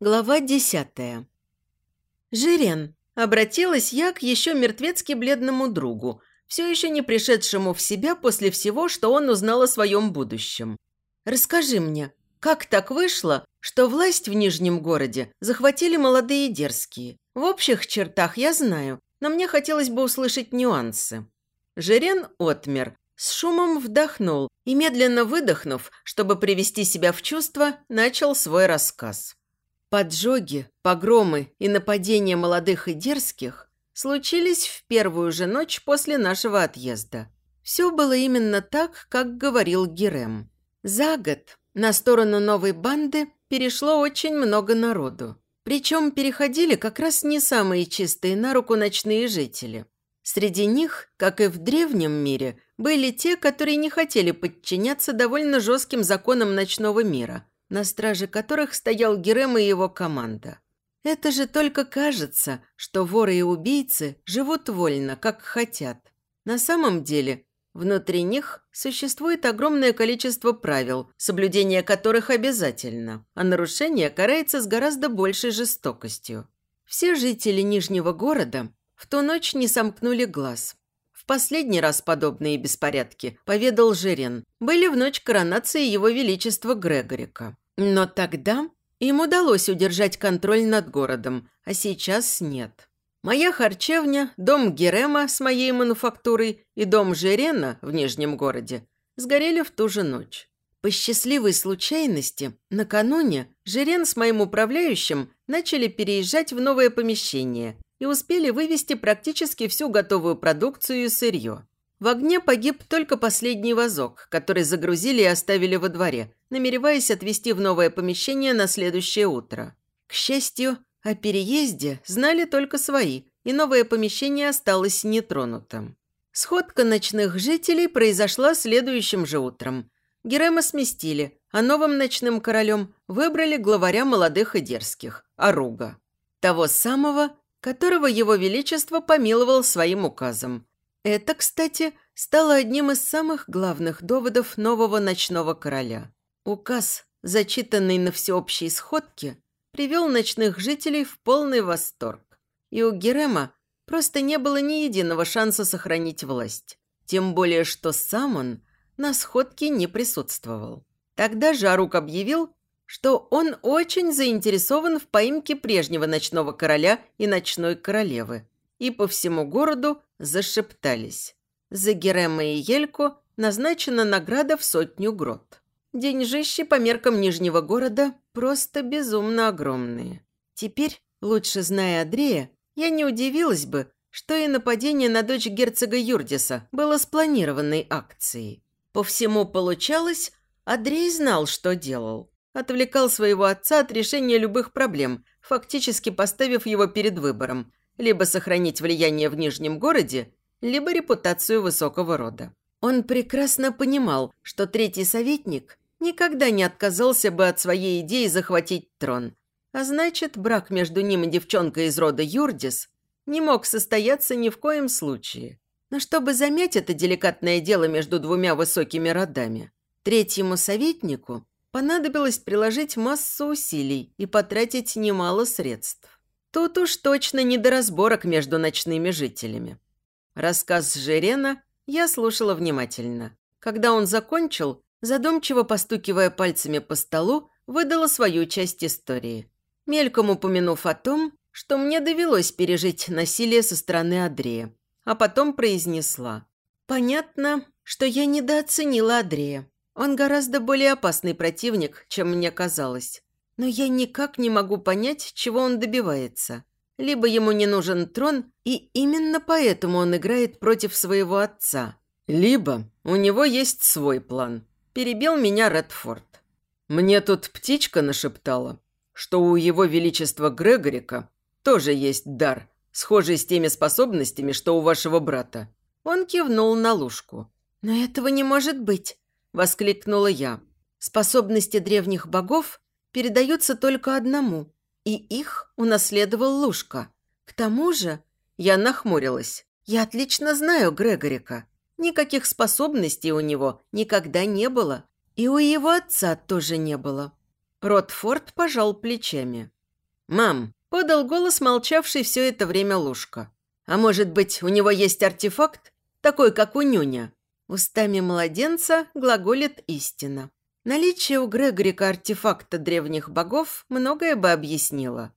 Глава десятая. «Жирен», – обратилась я к еще мертвецки бледному другу, все еще не пришедшему в себя после всего, что он узнал о своем будущем. «Расскажи мне, как так вышло, что власть в Нижнем городе захватили молодые дерзкие? В общих чертах я знаю, но мне хотелось бы услышать нюансы». Жирен отмер, с шумом вдохнул и, медленно выдохнув, чтобы привести себя в чувство, начал свой рассказ. Поджоги, погромы и нападения молодых и дерзких случились в первую же ночь после нашего отъезда. Все было именно так, как говорил Герем. За год на сторону новой банды перешло очень много народу. Причем переходили как раз не самые чистые на руку ночные жители. Среди них, как и в древнем мире, были те, которые не хотели подчиняться довольно жестким законам ночного мира – на страже которых стоял Герем и его команда. Это же только кажется, что воры и убийцы живут вольно, как хотят. На самом деле, внутри них существует огромное количество правил, соблюдение которых обязательно, а нарушение карается с гораздо большей жестокостью. Все жители Нижнего города в ту ночь не сомкнули глаз. В последний раз подобные беспорядки, поведал Жирен, были в ночь коронации его величества Грегорика. Но тогда им удалось удержать контроль над городом, а сейчас нет. Моя харчевня, дом Герема с моей мануфактурой и дом Жерена в Нижнем городе сгорели в ту же ночь. По счастливой случайности, накануне Жерен с моим управляющим начали переезжать в новое помещение, и успели вывести практически всю готовую продукцию и сырье. В огне погиб только последний вазок, который загрузили и оставили во дворе, намереваясь отвезти в новое помещение на следующее утро. К счастью, о переезде знали только свои, и новое помещение осталось нетронутым. Сходка ночных жителей произошла следующим же утром. Герема сместили, а новым ночным королем выбрали главаря молодых и дерзких – Аруга. Того самого, которого его величество помиловал своим указом. Это, кстати, стало одним из самых главных доводов нового ночного короля. Указ, зачитанный на всеобщей сходке, привел ночных жителей в полный восторг. И у Герема просто не было ни единого шанса сохранить власть. Тем более, что сам он на сходке не присутствовал. Тогда Жарук объявил, что он очень заинтересован в поимке прежнего ночного короля и ночной королевы. И по всему городу зашептались. За Герема и Ельку назначена награда в сотню грот. Деньжищи по меркам Нижнего города просто безумно огромные. Теперь, лучше зная Андрея, я не удивилась бы, что и нападение на дочь герцога Юрдиса было спланированной акцией. По всему получалось, Андрей знал, что делал отвлекал своего отца от решения любых проблем, фактически поставив его перед выбором – либо сохранить влияние в Нижнем городе, либо репутацию высокого рода. Он прекрасно понимал, что третий советник никогда не отказался бы от своей идеи захватить трон, а значит, брак между ним и девчонкой из рода Юрдис не мог состояться ни в коем случае. Но чтобы замять это деликатное дело между двумя высокими родами, третьему советнику понадобилось приложить массу усилий и потратить немало средств. Тут уж точно не до разборок между ночными жителями. Рассказ Жирена я слушала внимательно. Когда он закончил, задумчиво постукивая пальцами по столу, выдала свою часть истории. Мельком упомянув о том, что мне довелось пережить насилие со стороны Андрея. А потом произнесла. «Понятно, что я недооценила Андрея. Он гораздо более опасный противник, чем мне казалось. Но я никак не могу понять, чего он добивается. Либо ему не нужен трон, и именно поэтому он играет против своего отца. Либо у него есть свой план. Перебил меня Редфорд. Мне тут птичка нашептала, что у его величества Грегорика тоже есть дар, схожий с теми способностями, что у вашего брата. Он кивнул на лужку. «Но этого не может быть!» – воскликнула я. «Способности древних богов передаются только одному, и их унаследовал Лушка. К тому же я нахмурилась. Я отлично знаю Грегорика. Никаких способностей у него никогда не было. И у его отца тоже не было. Ротфорд пожал плечами. «Мам!» – подал голос молчавший все это время Лушка. «А может быть, у него есть артефакт? Такой, как у Нюня?» Устами младенца глаголит истина. Наличие у Грегорика артефакта древних богов многое бы объяснило.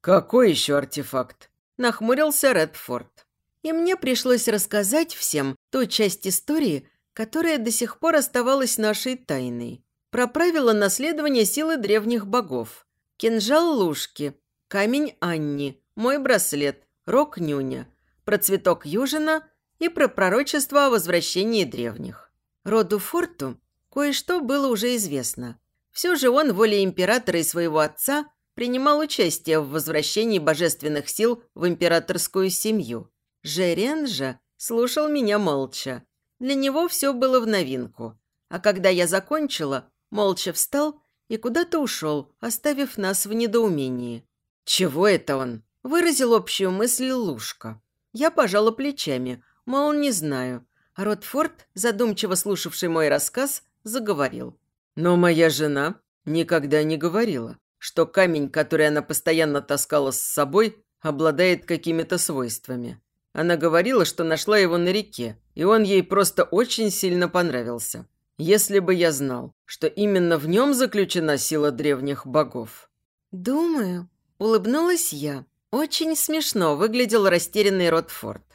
«Какой еще артефакт?» – нахмурился Редфорд. И мне пришлось рассказать всем ту часть истории, которая до сих пор оставалась нашей тайной. Про правила наследования силы древних богов. Кинжал Лушки, камень Анни, мой браслет, рог Нюня, про цветок Южина и про пророчество о возвращении древних. Роду Форту Кое-что было уже известно. Все же он волей императора и своего отца принимал участие в возвращении божественных сил в императорскую семью. Жерен же слушал меня молча. Для него все было в новинку. А когда я закончила, молча встал и куда-то ушел, оставив нас в недоумении. «Чего это он?» – выразил общую мысль Лушка. Я пожала плечами, мол, не знаю. А Ротфорд, задумчиво слушавший мой рассказ, заговорил. Но моя жена никогда не говорила, что камень, который она постоянно таскала с собой, обладает какими-то свойствами. Она говорила, что нашла его на реке, и он ей просто очень сильно понравился. Если бы я знал, что именно в нем заключена сила древних богов. «Думаю», – улыбнулась я. Очень смешно выглядел растерянный Ротфорд.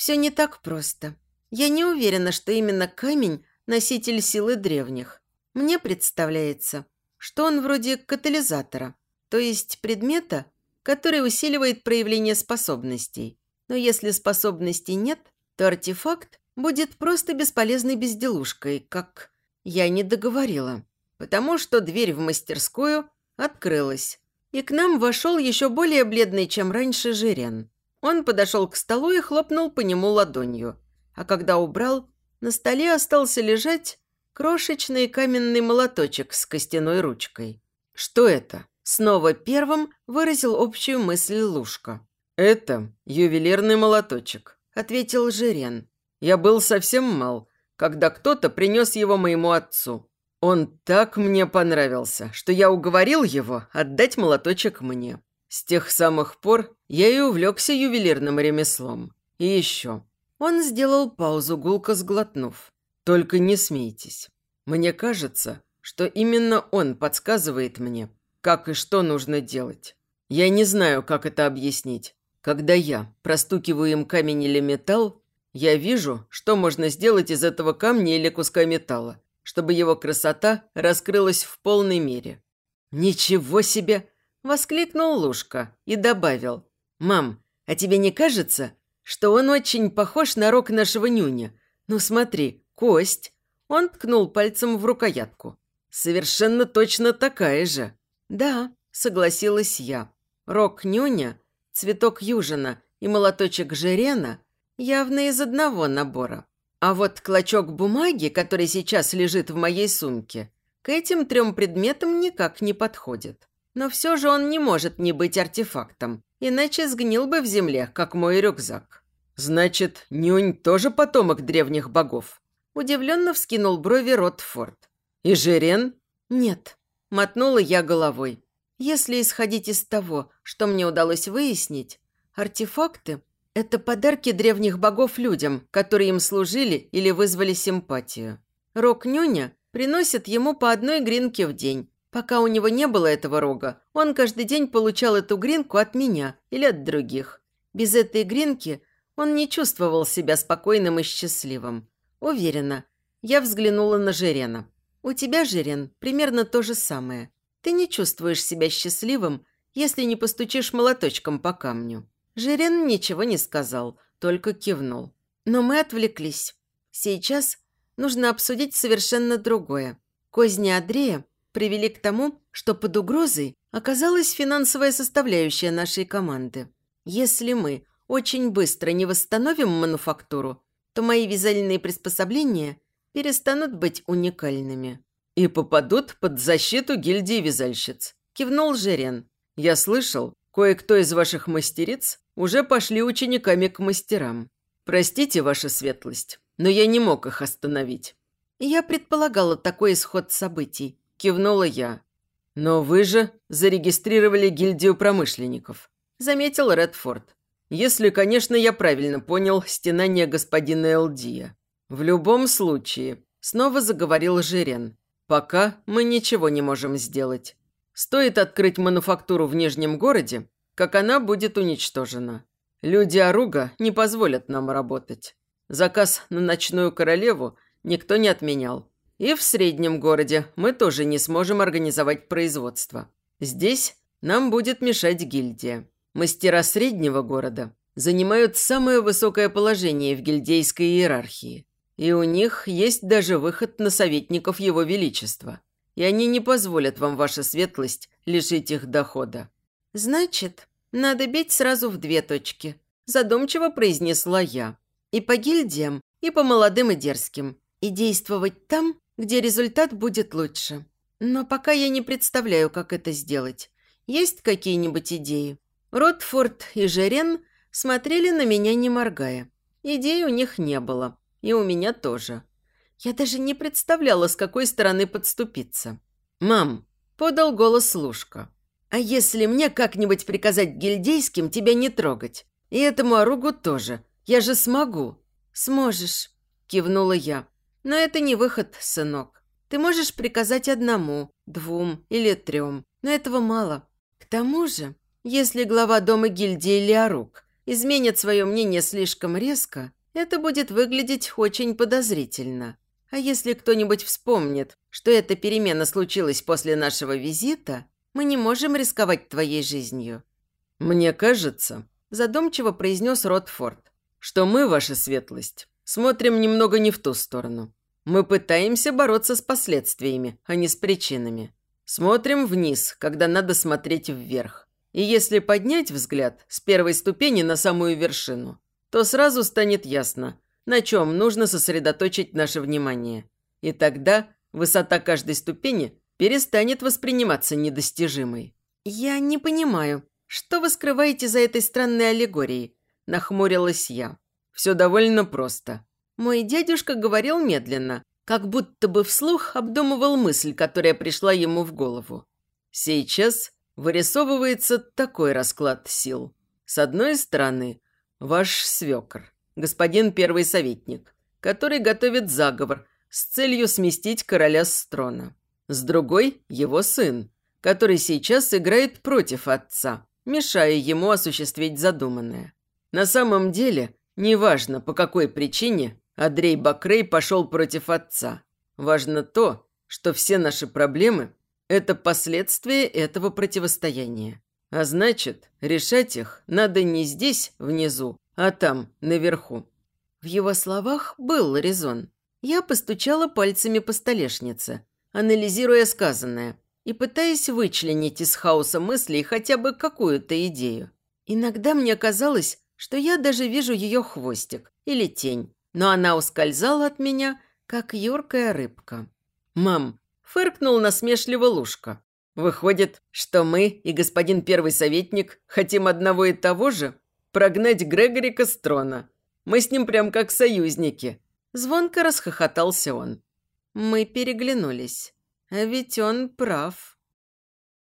«Все не так просто. Я не уверена, что именно камень носитель силы древних. Мне представляется, что он вроде катализатора, то есть предмета, который усиливает проявление способностей. Но если способностей нет, то артефакт будет просто бесполезной безделушкой, как... Я не договорила, потому что дверь в мастерскую открылась, и к нам вошел еще более бледный, чем раньше, Жирен. Он подошел к столу и хлопнул по нему ладонью, а когда убрал, на столе остался лежать крошечный каменный молоточек с костяной ручкой. «Что это?» Снова первым выразил общую мысль Лушка. «Это ювелирный молоточек», – ответил Жирен. «Я был совсем мал, когда кто-то принес его моему отцу. Он так мне понравился, что я уговорил его отдать молоточек мне. С тех самых пор я и увлекся ювелирным ремеслом. И еще, он сделал паузу, гулко сглотнув. «Только не смейтесь. Мне кажется, что именно он подсказывает мне, как и что нужно делать. Я не знаю, как это объяснить. Когда я простукиваю им камень или металл, я вижу, что можно сделать из этого камня или куска металла, чтобы его красота раскрылась в полной мере». «Ничего себе!» – воскликнул Лушка и добавил. «Мам, а тебе не кажется, что он очень похож на рог нашего нюня. Ну смотри, кость. Он ткнул пальцем в рукоятку. Совершенно точно такая же. Да, согласилась я. Рог нюня, цветок южина и молоточек жерена явно из одного набора. А вот клочок бумаги, который сейчас лежит в моей сумке, к этим трем предметам никак не подходит. Но все же он не может не быть артефактом, иначе сгнил бы в земле, как мой рюкзак. «Значит, Нюнь тоже потомок древних богов?» Удивленно вскинул брови Ротфорд. «И Жерен?» «Нет», – мотнула я головой. «Если исходить из того, что мне удалось выяснить, артефакты – это подарки древних богов людям, которые им служили или вызвали симпатию. Рог Нюня приносит ему по одной гринке в день. Пока у него не было этого рога, он каждый день получал эту гринку от меня или от других. Без этой гринки – он не чувствовал себя спокойным и счастливым. Уверена. Я взглянула на Жирена. У тебя, Жирен, примерно то же самое. Ты не чувствуешь себя счастливым, если не постучишь молоточком по камню. Жирен ничего не сказал, только кивнул. Но мы отвлеклись. Сейчас нужно обсудить совершенно другое. Козни Андрея привели к тому, что под угрозой оказалась финансовая составляющая нашей команды. Если мы очень быстро не восстановим мануфактуру, то мои вязальные приспособления перестанут быть уникальными. И попадут под защиту гильдии вязальщиц. Кивнул Жерен. Я слышал, кое-кто из ваших мастериц уже пошли учениками к мастерам. Простите, ваша светлость, но я не мог их остановить. Я предполагала такой исход событий. Кивнула я. «Но вы же зарегистрировали гильдию промышленников», – заметил Редфорд. «Если, конечно, я правильно понял стенание господина Элдия. В любом случае, снова заговорил Жирен. Пока мы ничего не можем сделать. Стоит открыть мануфактуру в Нижнем городе, как она будет уничтожена. Люди Аруга не позволят нам работать. Заказ на ночную королеву никто не отменял. И в среднем городе мы тоже не сможем организовать производство. Здесь нам будет мешать гильдия. Мастера среднего города занимают самое высокое положение в гильдейской иерархии. И у них есть даже выход на советников Его Величества. И они не позволят вам, ваша светлость, лишить их дохода. Значит, надо бить сразу в две точки. Задумчиво произнесла я. И по гильдиям, и по молодым и дерзким. И действовать там, где результат будет лучше. Но пока я не представляю, как это сделать. Есть какие-нибудь идеи? Ротфорд и Жерен смотрели на меня, не моргая. Идей у них не было. И у меня тоже. Я даже не представляла, с какой стороны подступиться. «Мам», – подал голос Лушка. «А если мне как-нибудь приказать гильдейским тебя не трогать? И этому оругу тоже. Я же смогу». «Сможешь», – кивнула я. Но это не выход, сынок. Ты можешь приказать одному, двум или трем, но этого мало. К тому же, если глава дома гильдии Леорук изменит свое мнение слишком резко, это будет выглядеть очень подозрительно. А если кто-нибудь вспомнит, что эта перемена случилась после нашего визита, мы не можем рисковать твоей жизнью». «Мне кажется», – задумчиво произнес Ротфорд, «что мы, ваша светлость, смотрим немного не в ту сторону. Мы пытаемся бороться с последствиями, а не с причинами. Смотрим вниз, когда надо смотреть вверх. И если поднять взгляд с первой ступени на самую вершину, то сразу станет ясно, на чем нужно сосредоточить наше внимание. И тогда высота каждой ступени перестанет восприниматься недостижимой. «Я не понимаю, что вы скрываете за этой странной аллегорией?» – нахмурилась я. Все довольно просто. Мой дядюшка говорил медленно, как будто бы вслух обдумывал мысль, которая пришла ему в голову. Сейчас вырисовывается такой расклад сил. С одной стороны, ваш свекр, господин первый советник, который готовит заговор с целью сместить короля с трона. С другой – его сын, который сейчас играет против отца, мешая ему осуществить задуманное. На самом деле – Неважно, по какой причине Андрей Бакрей пошел против отца. Важно то, что все наши проблемы – это последствия этого противостояния. А значит, решать их надо не здесь, внизу, а там, наверху. В его словах был резон. Я постучала пальцами по столешнице, анализируя сказанное и пытаясь вычленить из хаоса мыслей хотя бы какую-то идею. Иногда мне казалось, что я даже вижу ее хвостик или тень, но она ускользала от меня, как юркая рыбка. «Мам!» – фыркнул насмешливо Лушка. «Выходит, что мы и господин первый советник хотим одного и того же? Прогнать Грегорика с трона. Мы с ним прям как союзники». Звонко расхохотался он. Мы переглянулись. А ведь он прав.